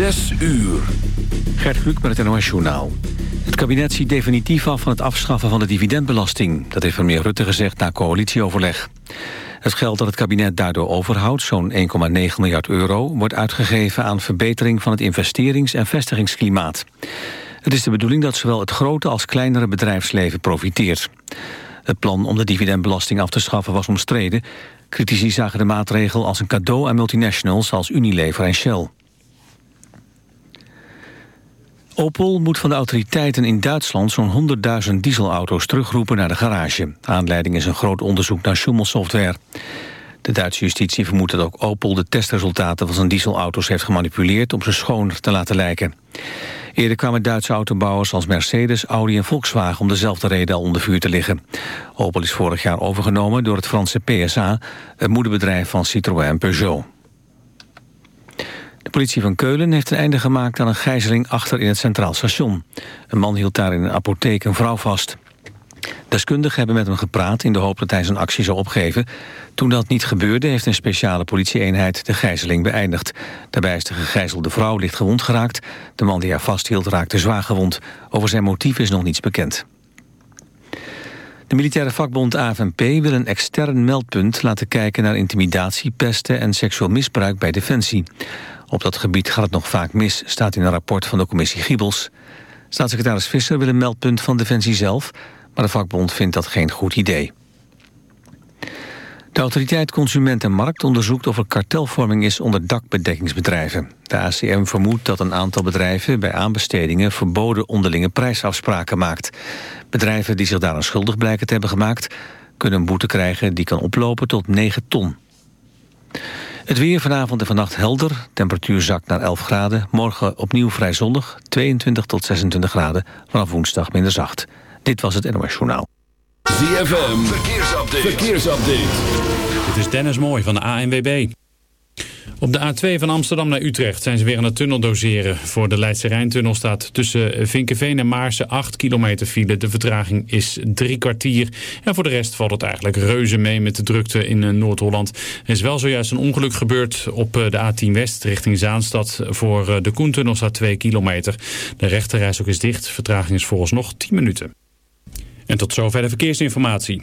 Zes uur. Gert Kluk met het NOS Journaal. Het kabinet ziet definitief af van het afschaffen van de dividendbelasting. Dat heeft premier Rutte gezegd na coalitieoverleg. Het geld dat het kabinet daardoor overhoudt, zo'n 1,9 miljard euro... wordt uitgegeven aan verbetering van het investerings- en vestigingsklimaat. Het is de bedoeling dat zowel het grote als kleinere bedrijfsleven profiteert. Het plan om de dividendbelasting af te schaffen was omstreden. Critici zagen de maatregel als een cadeau aan multinationals als Unilever en Shell. Opel moet van de autoriteiten in Duitsland zo'n 100.000 dieselauto's terugroepen naar de garage. Aanleiding is een groot onderzoek naar schummelsoftware. De Duitse justitie vermoedt dat ook Opel de testresultaten van zijn dieselauto's heeft gemanipuleerd om ze schoner te laten lijken. Eerder kwamen Duitse autobouwers als Mercedes, Audi en Volkswagen om dezelfde reden al onder vuur te liggen. Opel is vorig jaar overgenomen door het Franse PSA, het moederbedrijf van Citroën en Peugeot. De politie van Keulen heeft een einde gemaakt aan een gijzeling achter in het Centraal Station. Een man hield daar in een apotheek een vrouw vast. Deskundigen hebben met hem gepraat in de hoop dat hij zijn actie zou opgeven. Toen dat niet gebeurde heeft een speciale politieeenheid de gijzeling beëindigd. Daarbij is de gegijzelde vrouw licht gewond geraakt. De man die haar vasthield raakte zwaar gewond. Over zijn motief is nog niets bekend. De militaire vakbond AFNP wil een extern meldpunt laten kijken naar intimidatie, pesten en seksueel misbruik bij Defensie. Op dat gebied gaat het nog vaak mis, staat in een rapport van de commissie Giebels. Staatssecretaris Visser wil een meldpunt van Defensie zelf, maar de vakbond vindt dat geen goed idee. De autoriteit Consument en Markt onderzoekt of er kartelvorming is onder dakbedekkingsbedrijven. De ACM vermoedt dat een aantal bedrijven bij aanbestedingen verboden onderlinge prijsafspraken maakt. Bedrijven die zich daaraan schuldig blijken te hebben gemaakt... kunnen een boete krijgen die kan oplopen tot 9 ton. Het weer vanavond en vannacht helder. Temperatuur zakt naar 11 graden. Morgen opnieuw vrij zonnig. 22 tot 26 graden. Vanaf woensdag minder zacht. Dit was het NOS Journaal. ZFM, verkeersupdate. verkeersupdate. Dit is Dennis Mooi van de ANWB. Op de A2 van Amsterdam naar Utrecht zijn ze weer aan het tunnel doseren. Voor de Leidse Rijntunnel staat tussen Vinkenveen en Maarsen 8 kilometer file. De vertraging is drie kwartier. En voor de rest valt het eigenlijk reuze mee met de drukte in eh, Noord-Holland. Er is wel zojuist een ongeluk gebeurd op eh, de A10 West richting Zaanstad. Voor eh, de Koentunnel staat 2 kilometer. De rechterreis ook is dicht. Vertraging is volgens nog 10 minuten. En tot zover de verkeersinformatie.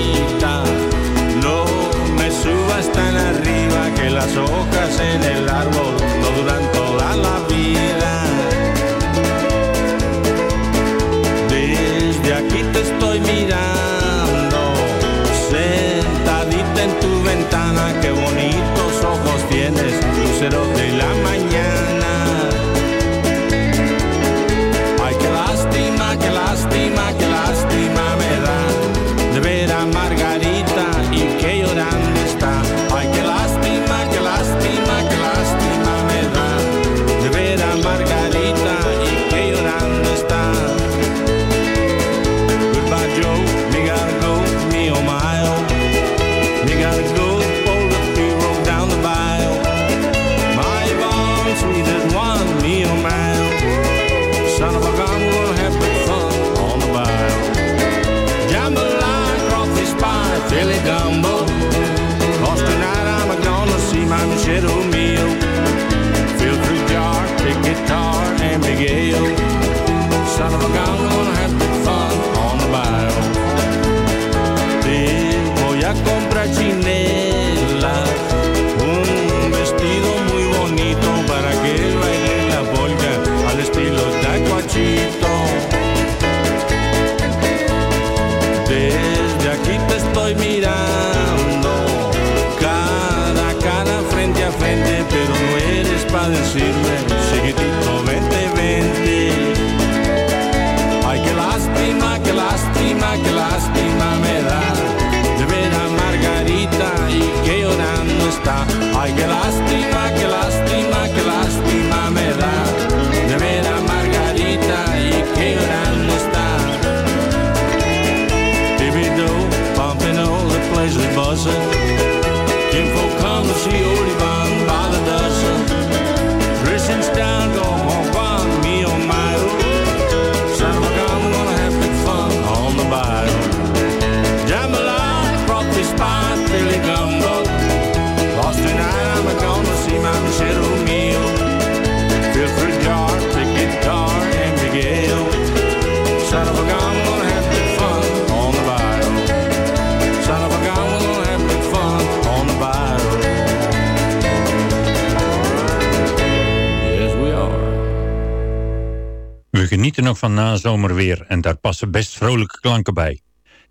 las hojas en el árbol no duran toda la vida. nog van na zomerweer en daar passen best vrolijke klanken bij.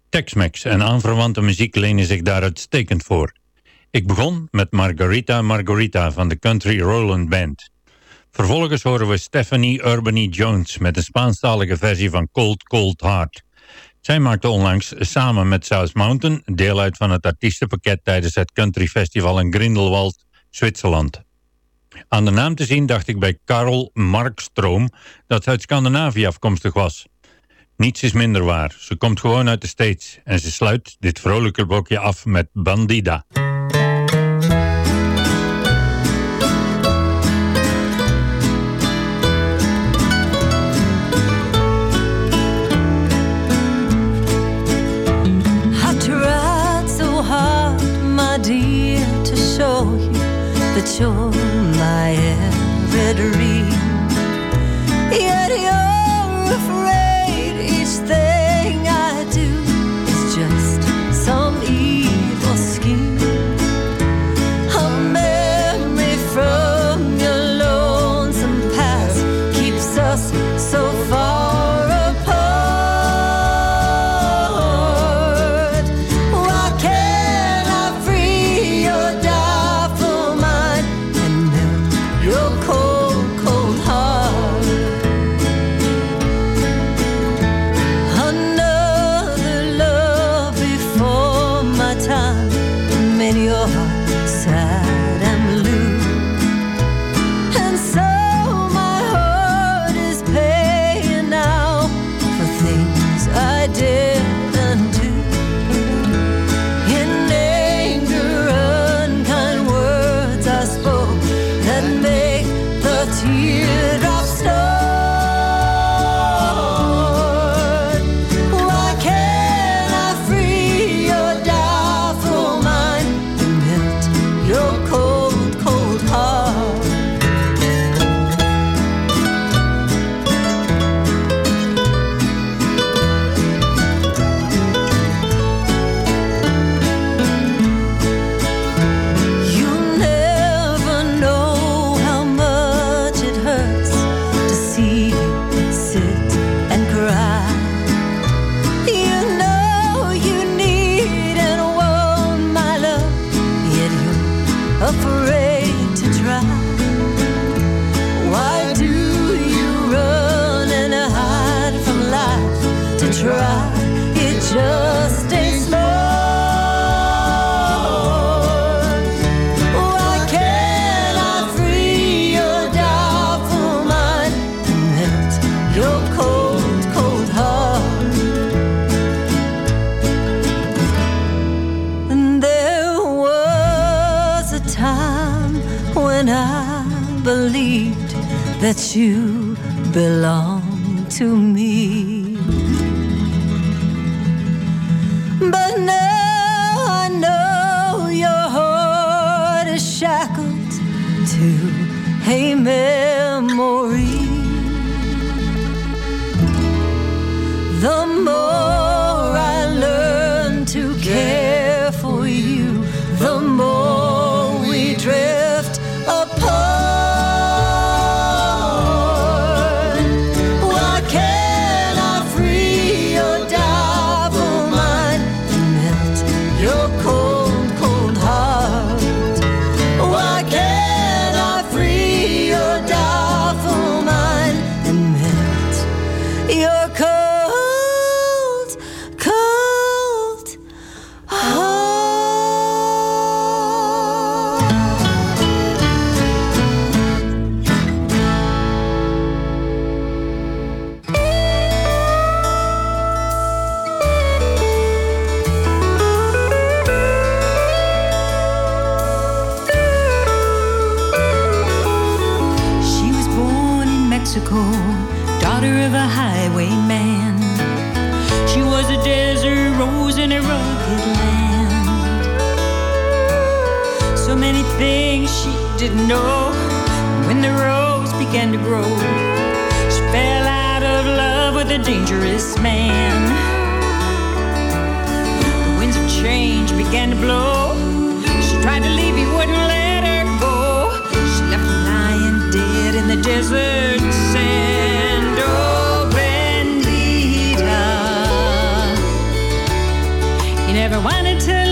Tex-Mex en aanverwante muziek lenen zich daar uitstekend voor. Ik begon met Margarita Margarita van de Country Roland Band. Vervolgens horen we Stephanie Urbany Jones met een Spaanstalige versie van Cold Cold Heart. Zij maakte onlangs samen met South Mountain deel uit van het artiestenpakket tijdens het Country Festival in Grindelwald, Zwitserland. Aan de naam te zien dacht ik bij Karel Markstroom dat ze uit Scandinavië afkomstig was. Niets is minder waar. Ze komt gewoon uit de States en ze sluit dit vrolijke blokje af met Bandida. Mexico, daughter of a highwayman. She was a desert rose in a rugged land. So many things she didn't know. When the rose began to grow, she fell out of love with a dangerous man. The winds of change began to blow. She tried to leave, he wouldn't let her go. She left him lying dead in the desert never wanted to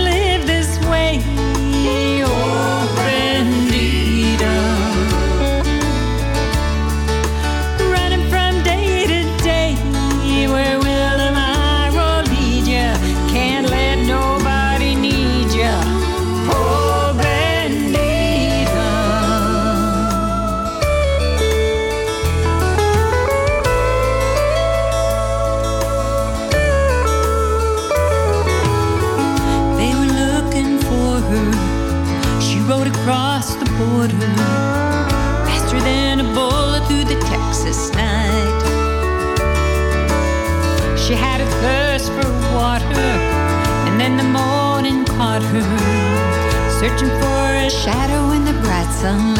shadow in the bright sunlight.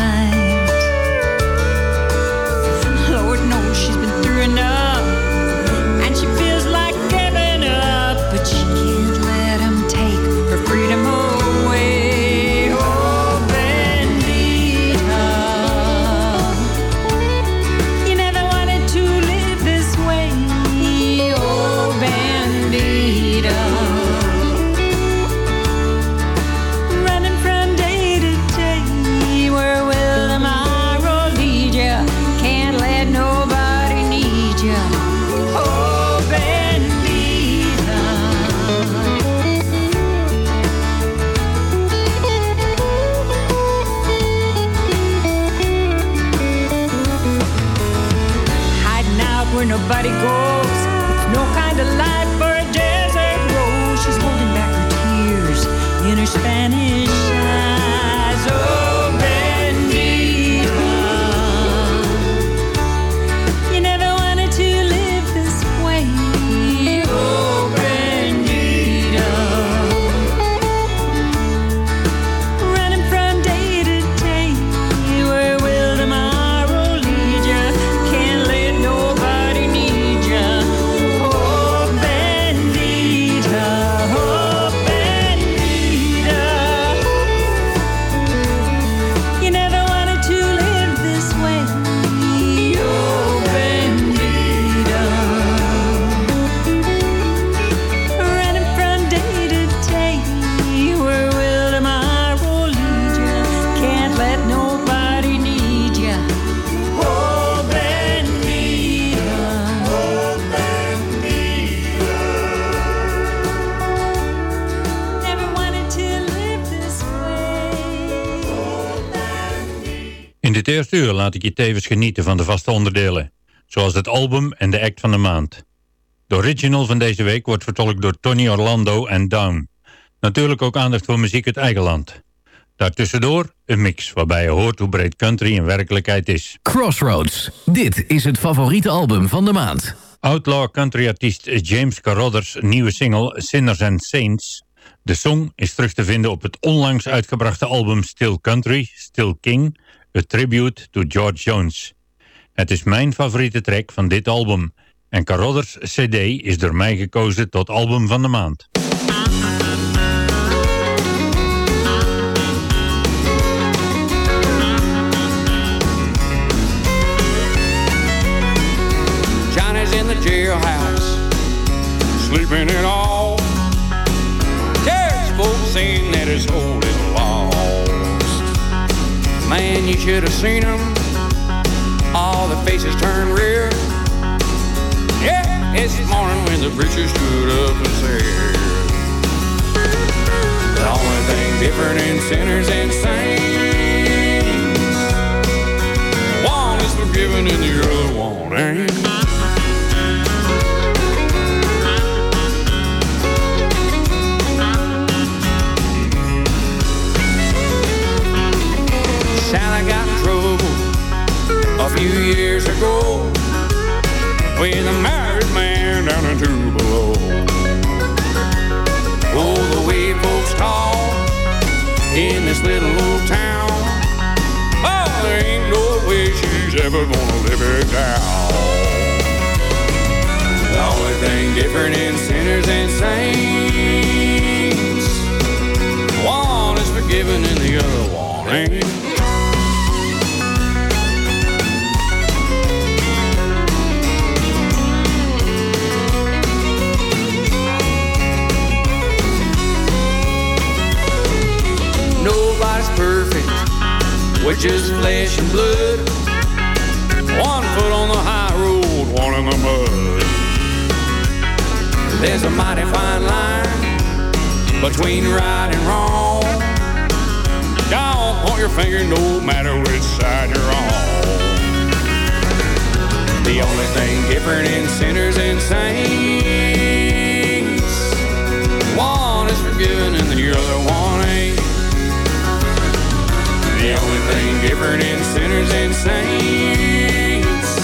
Laat ik je tevens genieten van de vaste onderdelen. Zoals het album en de act van de maand. De original van deze week wordt vertolkt door Tony Orlando en Down. Natuurlijk ook aandacht voor muziek uit eigen land. Daartussendoor een mix waarbij je hoort hoe breed country in werkelijkheid is. Crossroads. Dit is het favoriete album van de maand. Outlaw country-artiest James Carruthers nieuwe single Sinners and Saints. De song is terug te vinden op het onlangs uitgebrachte album Still Country, Still King, A Tribute to George Jones. Het is mijn favoriete track van dit album. En Carruthers CD is door mij gekozen tot album van de maand. Johnny's in the jailhouse, sleeping it all. Man, you should have seen them. All the faces turned red. Yeah, this morning when the preacher stood up and said, The only thing different in sinners and saints, one is forgiven and the other one ain't. A few years ago with a married man down in Tupelo. Oh, the way folks talk in this little old town. Oh, there ain't no way she's ever gonna live it down. The only thing different in sinners and saints, one is forgiven and the other one ain't. Perfect, we're just flesh and blood. One foot on the high road, one in the mud. There's a mighty fine line between right and wrong. Don't point your finger no matter which side you're on. The only thing different in sinners and saints, one is forgiven and the other one ain't. The only thing different in sinners and saints,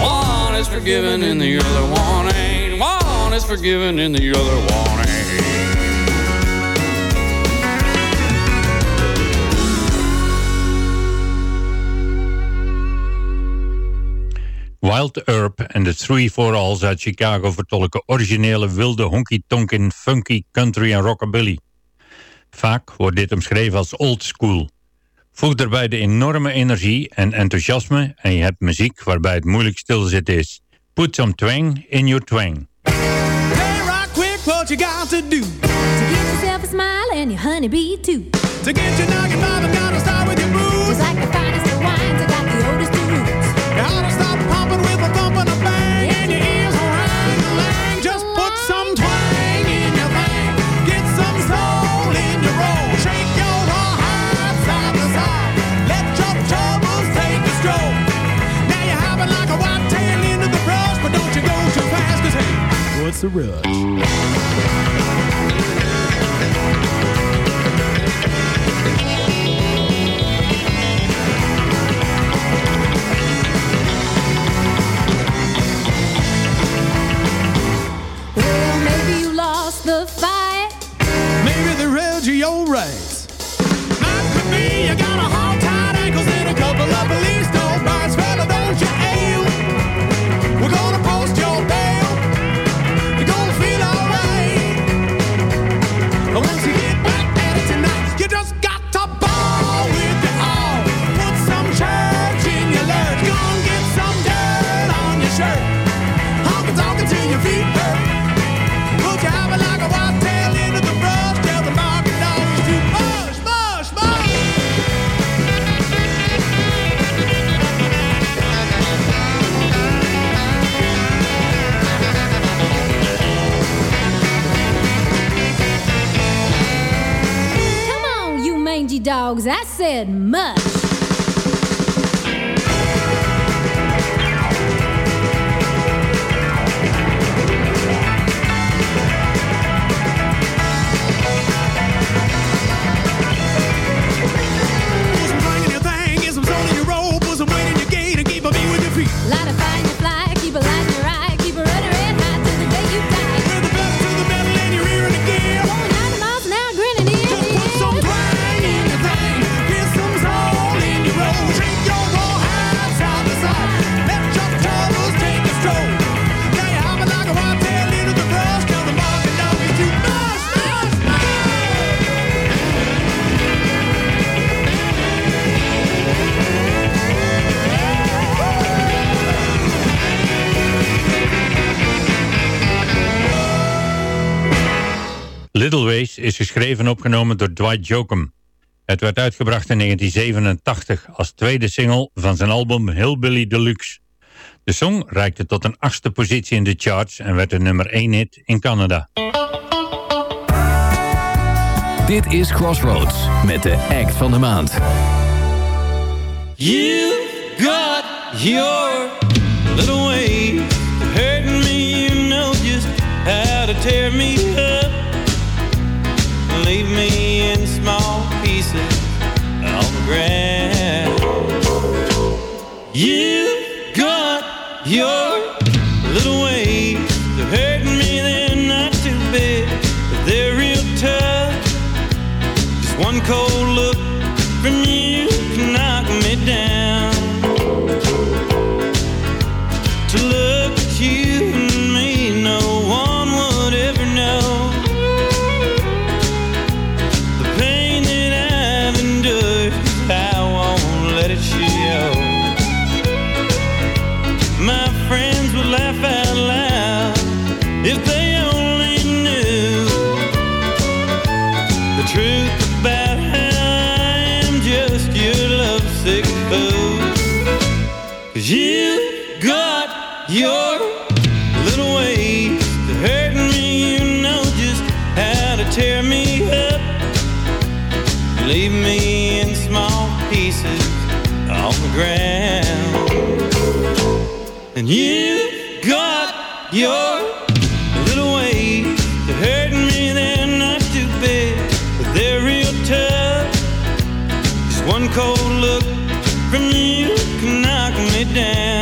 one is forgiven and the other one ain't. One is forgiven and the other one ain't. Wild Herb en de Three for Alls uit Chicago vertolken originele wilde honky-tonkin, funky, country en rockabilly. Vaak wordt dit omschreven als old school. Voeg daarbij de enorme energie en enthousiasme en je hebt muziek waarbij het moeilijk stilzitten is. Put some twang in your twang. Hey, rock quick, what you got to do? To give yourself a smile and your honeybee too. To get your nugget poppin', gotta start with your booze. Just like the finest of wines, I got the oldest of roots. To stop pumping with a what's the rush? Little Ways is geschreven en opgenomen door Dwight Jokum. Het werd uitgebracht in 1987 als tweede single van zijn album Hillbilly Deluxe. De song reikte tot een achtste positie in de charts en werd een nummer 1 hit in Canada. Dit is Crossroads met de act van de maand. You got your little way hurting me. You know just how to tear me up. Leave me in small pieces on the ground. You got your And you got your little ways to hurt me, they're not too big, but they're real tough. Just one cold look from you can knock me down.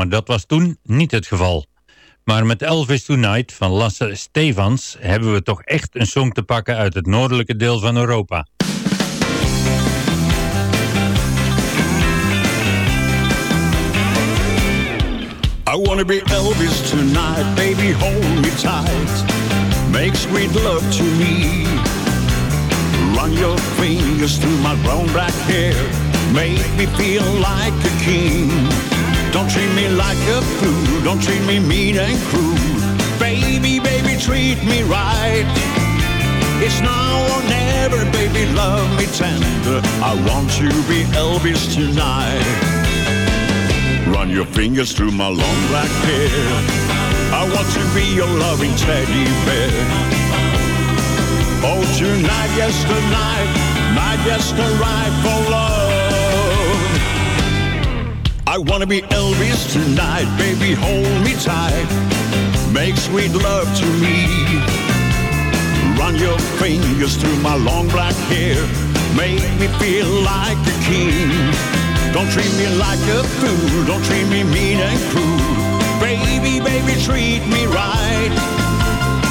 Maar dat was toen niet het geval. Maar met Elvis Tonight van Lasse Stevans hebben we toch echt een song te pakken uit het noordelijke deel van Europa. I wanna be Elvis tonight, baby, hold me tight. Make sweet love to me. Run your fingers through my brown black hair. Make me feel like a king. Don't treat me like a fool. Don't treat me mean and cruel. Baby, baby, treat me right. It's now or never, baby, love me tender. I want to be Elvis tonight. Run your fingers through my long black hair. I want to be your loving teddy bear. Oh, tonight, yes, tonight, might just arrive for love. I wanna be Elvis tonight, baby, hold me tight. Make sweet love to me. Run your fingers through my long black hair. Make me feel like a king. Don't treat me like a fool. Don't treat me mean and cruel. Baby, baby, treat me right.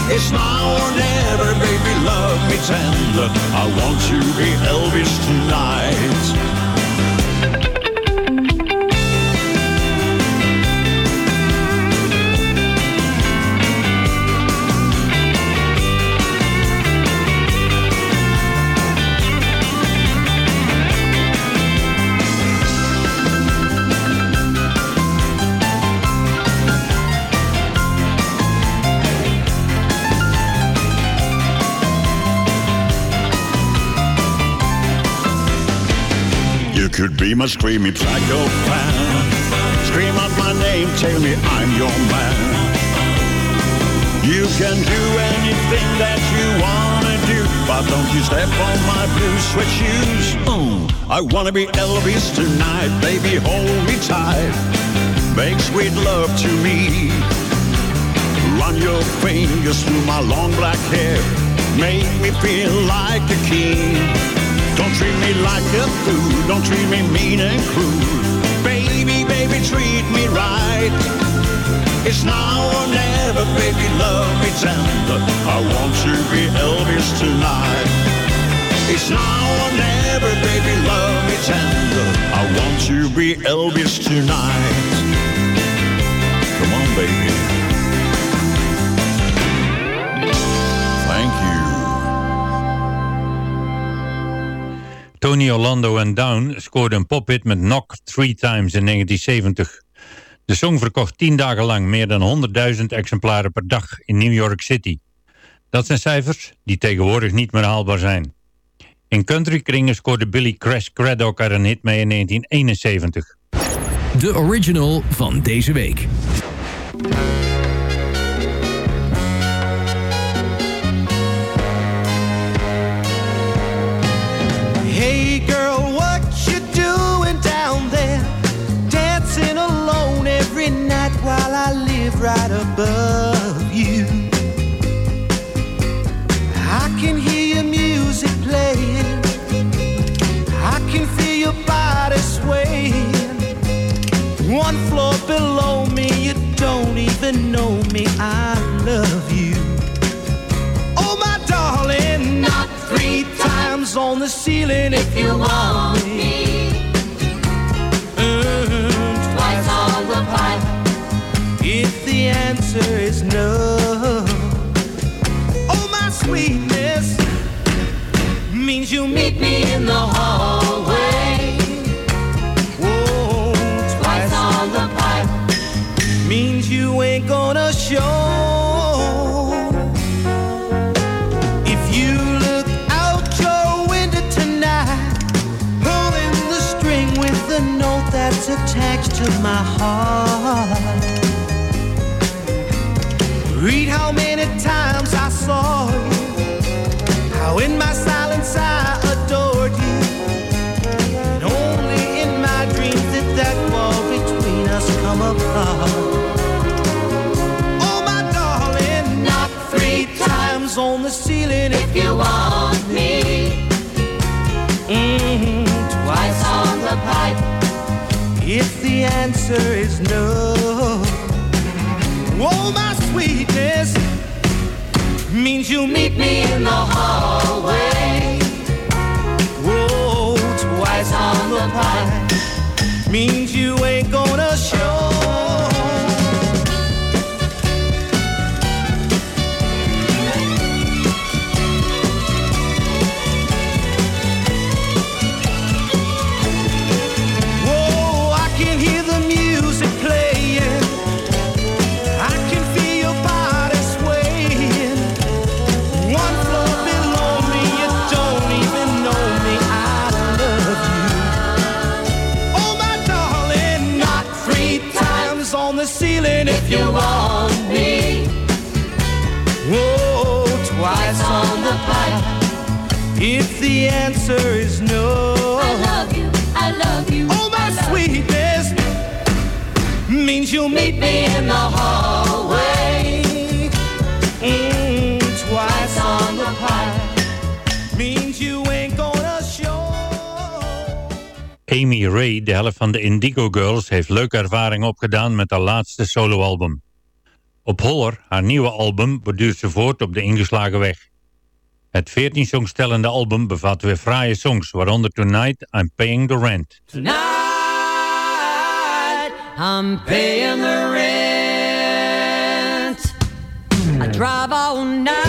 It's now or never, baby, love me tender. I want to be Elvis tonight. Scream and scream, it's psychopath. Scream out my name, tell me I'm your man. You can do anything that you wanna do, but don't you step on my blue suede shoes. Mm, I wanna be Elvis tonight, baby, hold me tight. Make sweet love to me. Run your fingers through my long black hair. Make me feel like a king. Don't treat me like a fool. Don't treat me mean and cruel. Baby, baby, treat me right. It's now or never, baby, love me tender. I want to be Elvis tonight. It's now or never, baby, love me tender. I want to be Elvis tonight. Come on, baby. Tony Orlando en Down scoorde een pophit met Knock Three Times in 1970. De song verkocht 10 dagen lang meer dan 100.000 exemplaren per dag in New York City. Dat zijn cijfers die tegenwoordig niet meer haalbaar zijn. In countrykringen scoorde Billy Crash Craddock er een hit mee in 1971. De original van deze week. Right above you. I can hear your music playing. I can feel your body swaying. One floor below me, you don't even know me. I love you. Oh, my darling, not three times on the ceiling if you want me. Means you meet me in the hallway. Whoa, twice on the pipe means you ain't gonna show. If you look out your window tonight, pulling the string with the note that's attached to my heart. Read how many times I saw answer is no. Oh, my sweetness means you'll meet me in the hallway. Whoa, twice on the pipe means you ain't gonna show. The ceiling if you want me. Whoa, twice on the pipe if the answer is no. I love you, I love you. Oh, my sweetness means you'll meet me in the hallway. Amy Ray, de helft van de Indigo Girls, heeft leuke ervaring opgedaan met haar laatste soloalbum. Op Holler, haar nieuwe album, borduurt ze voort op de ingeslagen weg. Het 14 songstellende album bevat weer fraaie songs, waaronder Tonight I'm Paying the Rent. Tonight I'm paying the rent. I drive all night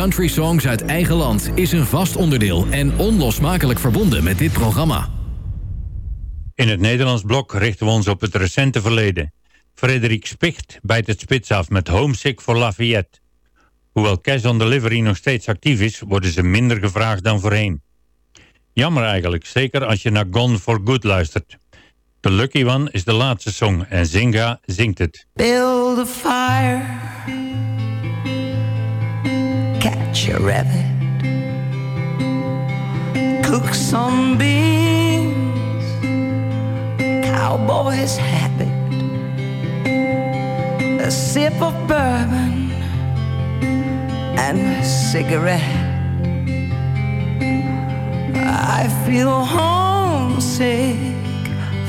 country songs uit eigen land is een vast onderdeel en onlosmakelijk verbonden met dit programma. In het Nederlands blok richten we ons op het recente verleden. Frederik Spicht bijt het spits af met Homesick for Lafayette. Hoewel Cash on Delivery nog steeds actief is, worden ze minder gevraagd dan voorheen. Jammer eigenlijk, zeker als je naar Gone for Good luistert. The Lucky One is de laatste song en Zinga zingt het. Build a fire, catch a rabbit, cook some beans, cowboy's habit, a sip of bourbon, and a cigarette. I feel homesick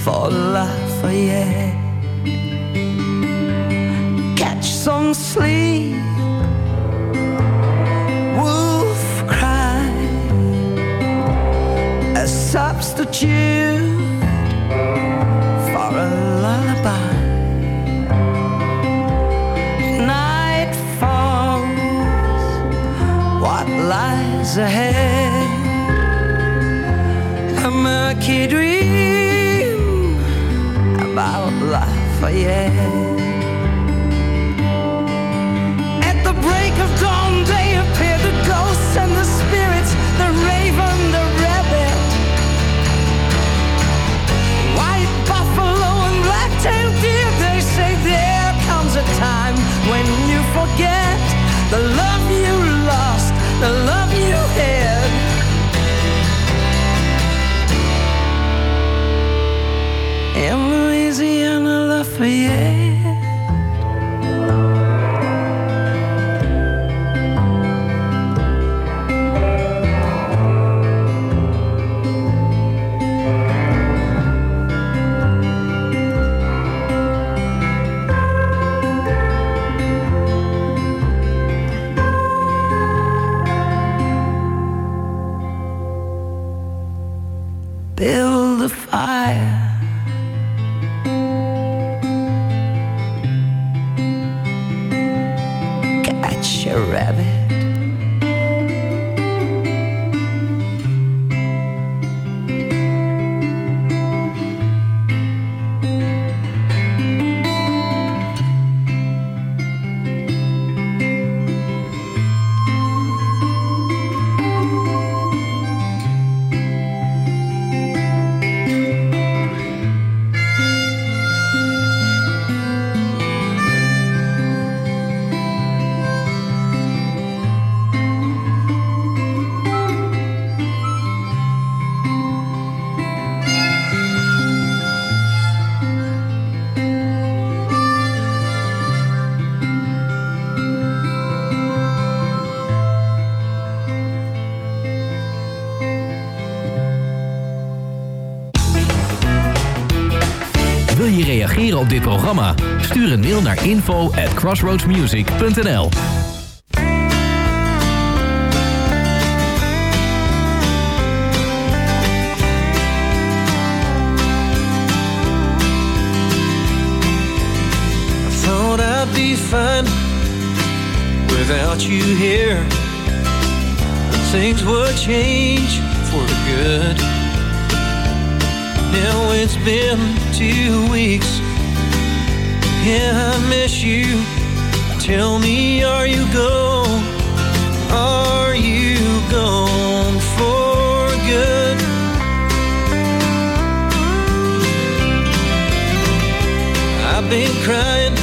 for Lafayette catch some sleep. Substitute for a lullaby. Night falls, what lies ahead? A murky dream about Lafayette. At the love you lost, the love you had. In Louisiana, Lafayette. Stuur een mail naar info at crossroadsmusic.nl be fine without you here. Things would change for the good. Now it's been two weeks. Yeah, I miss you. Tell me, are you gone? Are you gone for good? I've been crying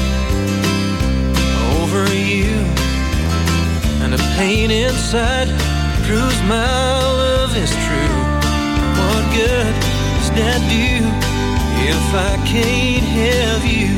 over you, and the pain inside proves my love is true. What good does that do if I can't have you?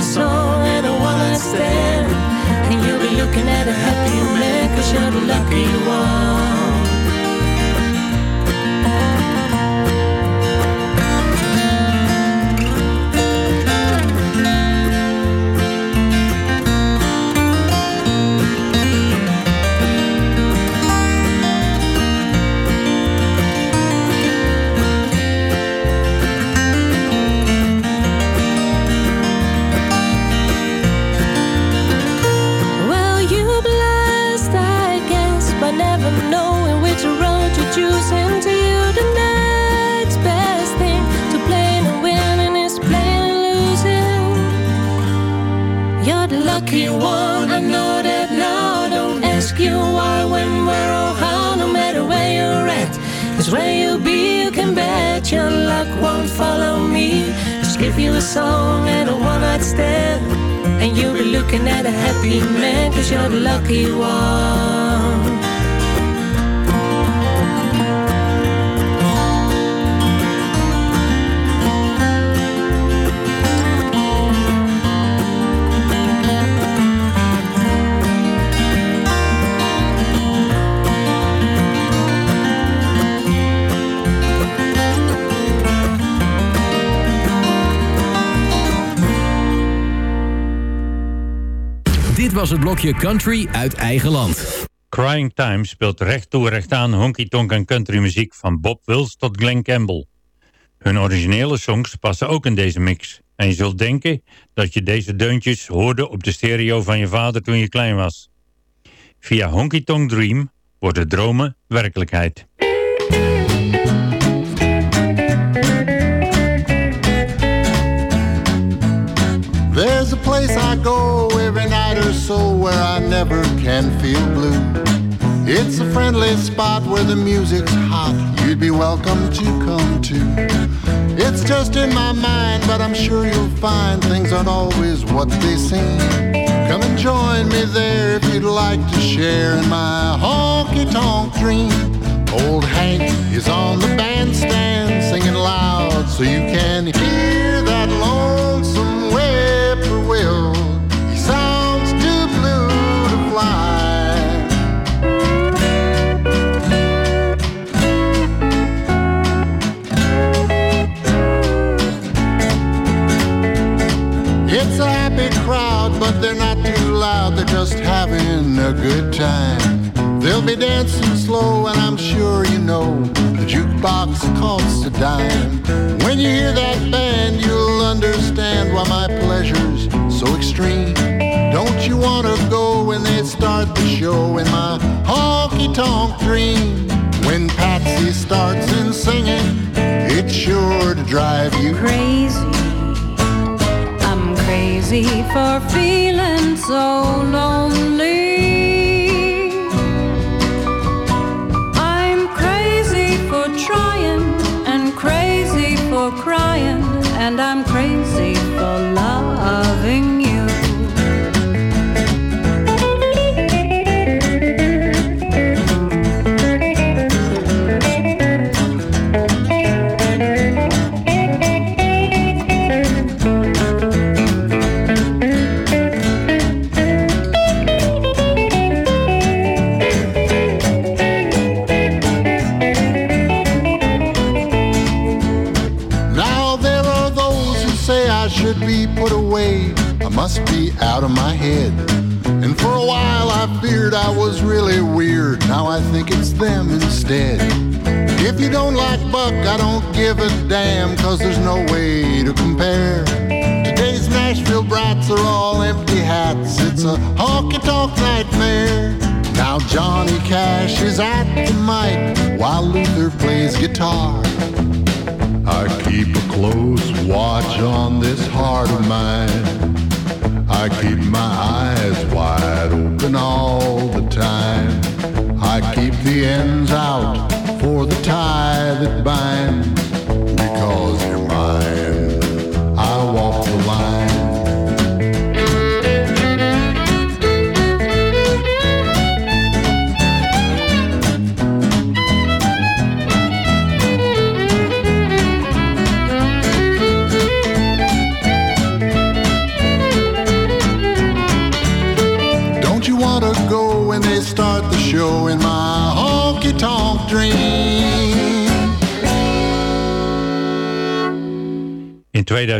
And a one night stand. And you'll be looking at a happy man, cause you're the lucky one. Looking at a happy man, cause you're the lucky one. Was het blokje country uit eigen land. Crying Time speelt recht toe recht aan honky-tonk en country muziek van Bob Wills tot Glenn Campbell. Hun originele songs passen ook in deze mix. En je zult denken dat je deze deuntjes hoorde op de stereo van je vader toen je klein was. Via Honky Tonk Dream worden dromen werkelijkheid. There's a place I go every night or so where I never can feel blue. It's a friendly spot where the music's hot. You'd be welcome to come to. It's just in my mind, but I'm sure you'll find things aren't always what they seem. Come and join me there if you'd like to share in my honky tonk dream. Old Hank is on the bandstand singing loud so you can hear they're not too loud, they're just having a good time. They'll be dancing slow, and I'm sure you know the jukebox costs a dime. When you hear that band, you'll understand why my pleasure's so extreme. Don't you wanna go when they start the show in my honky tonk dream? When Patsy starts in singing, it's sure to drive you crazy. Crazy for feeling so lonely. I'm crazy for trying and crazy for crying, and I'm crazy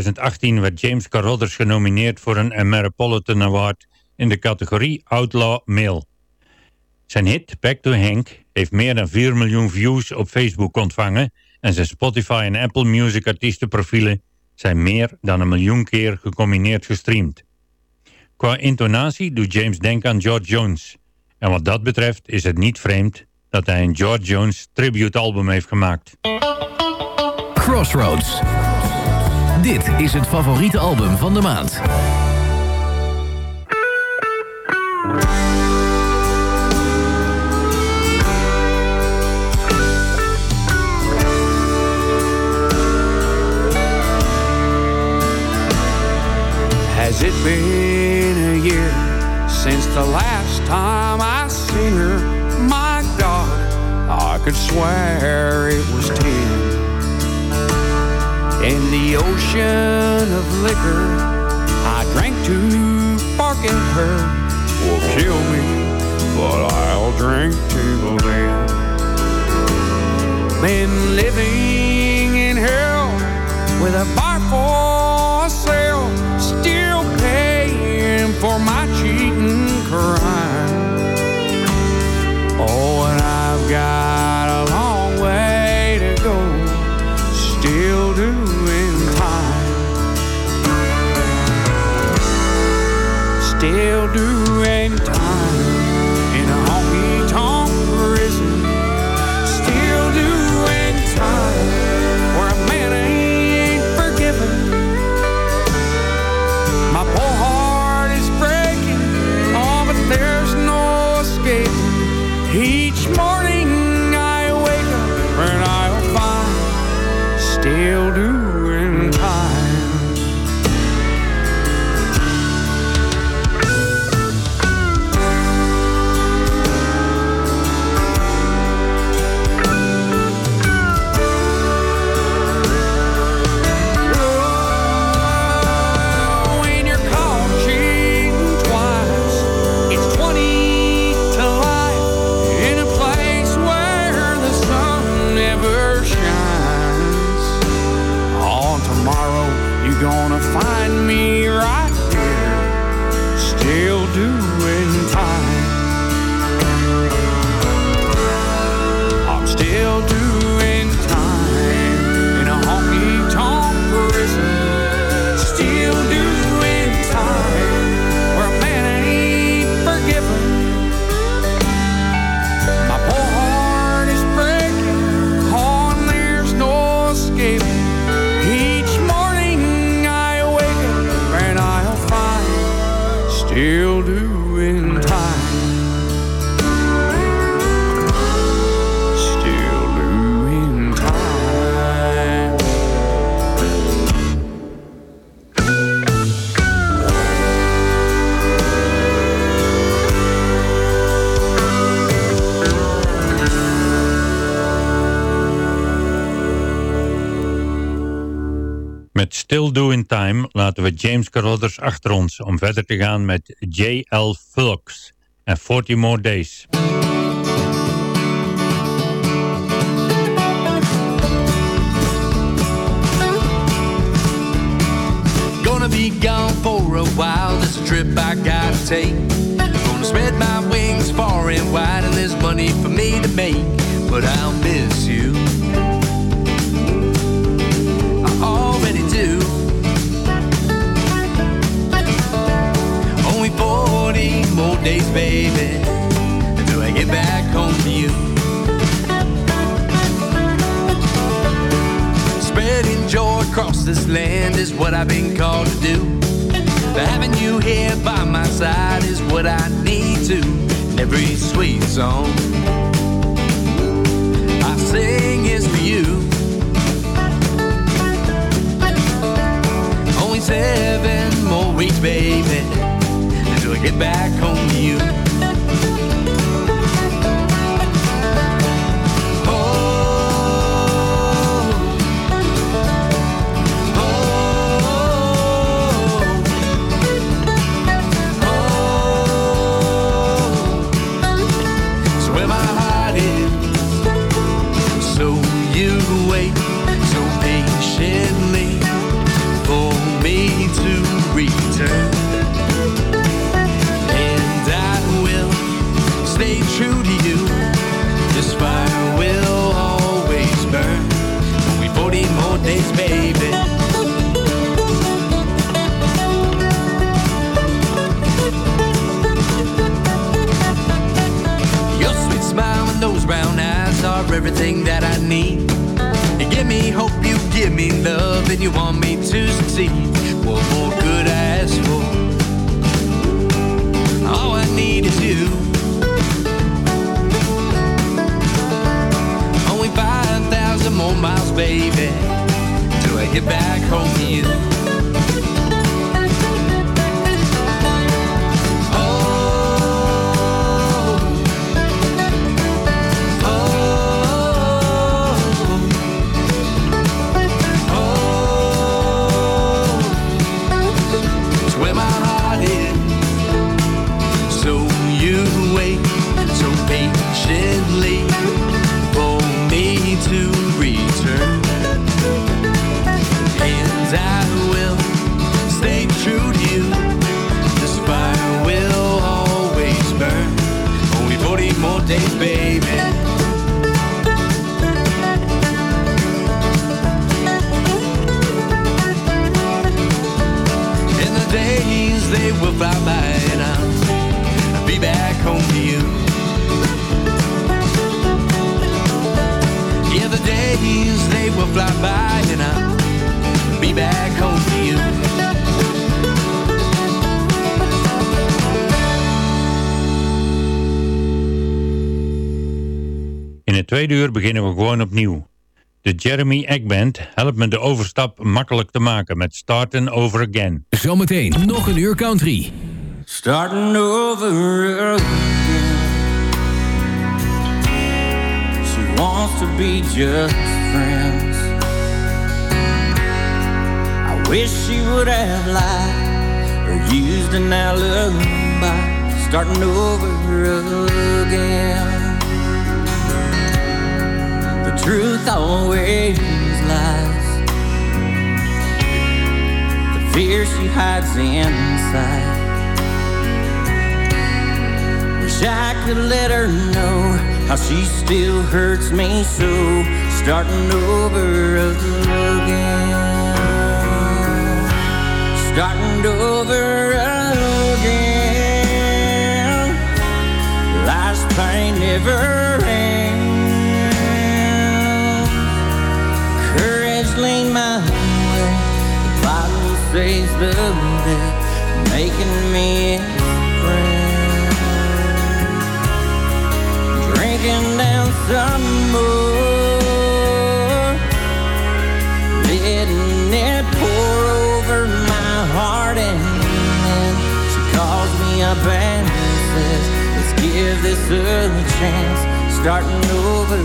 2018 werd James Carruthers genomineerd voor een Ameripolitan Award in de categorie Outlaw Male. Zijn hit Back to Hank heeft meer dan 4 miljoen views op Facebook ontvangen en zijn Spotify en Apple Music artiestenprofielen zijn meer dan een miljoen keer gecombineerd gestreamd. Qua intonatie doet James denken aan George Jones. En wat dat betreft is het niet vreemd dat hij een George Jones tribute album heeft gemaakt. Crossroads. Dit is het favoriete album van de maand. Has it been a year since the last time I seen her? My God, I could swear it was ten. In the ocean of liquor, I drank to forget her. Will kill me, but I'll drink till then. Been living in hell with a bar for sale, still paying for my cheating crime. Oh, and I've got doing laten we James Carruthers achter ons om verder te gaan met J.L. Phillips en 40 More Days. Gonna be gone for a while, this trip I gotta take. Gonna spread my wings far and wide, and there's money for me to make. But I'll miss you. Days, baby, until I get back home to you. Spreading joy across this land is what I've been called to do. Having you here by my side is what I need to. And every sweet song I sing is for you. Only seven more weeks, baby, get back home to you. Everything that I need. You give me hope, you give me love, and you want me to succeed. What more could I ask for? All I need is you. Only 5,000 more miles, baby, till I get back home to you. Tweede uur beginnen we gewoon opnieuw. De Jeremy Egg Band helpt me de overstap makkelijk te maken met Starten Over Again. Zometeen nog een uur country. Starting over again. She wants to be just friends. I wish she would have lied or used an alibi. Starting over again. Truth always lies. The fear she hides inside. Wish I could let her know how she still hurts me so. Starting over again. Starting over again. Life's pain never making me friend. Drinking down some more, it pour over my heart, and she calls me up and says, "Let's give this a chance, starting over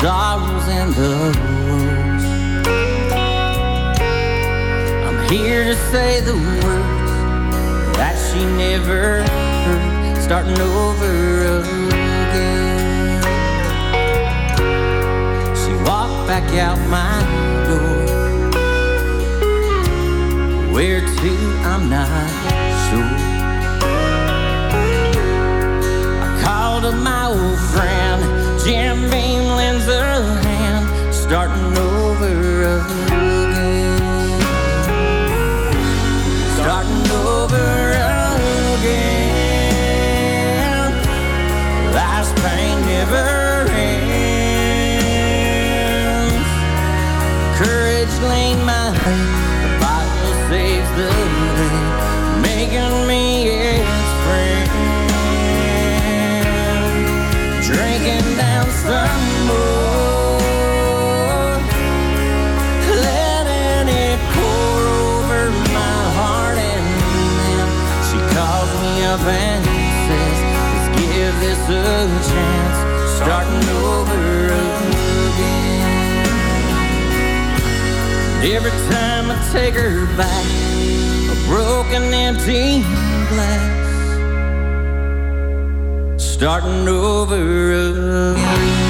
sorrows and the woes. I'm here to say the words that she never heard, starting over again. She walked back out my door. Where to, I'm not sure. I called up my old friend, starting over Every time I take her back, a broken empty glass, starting over again.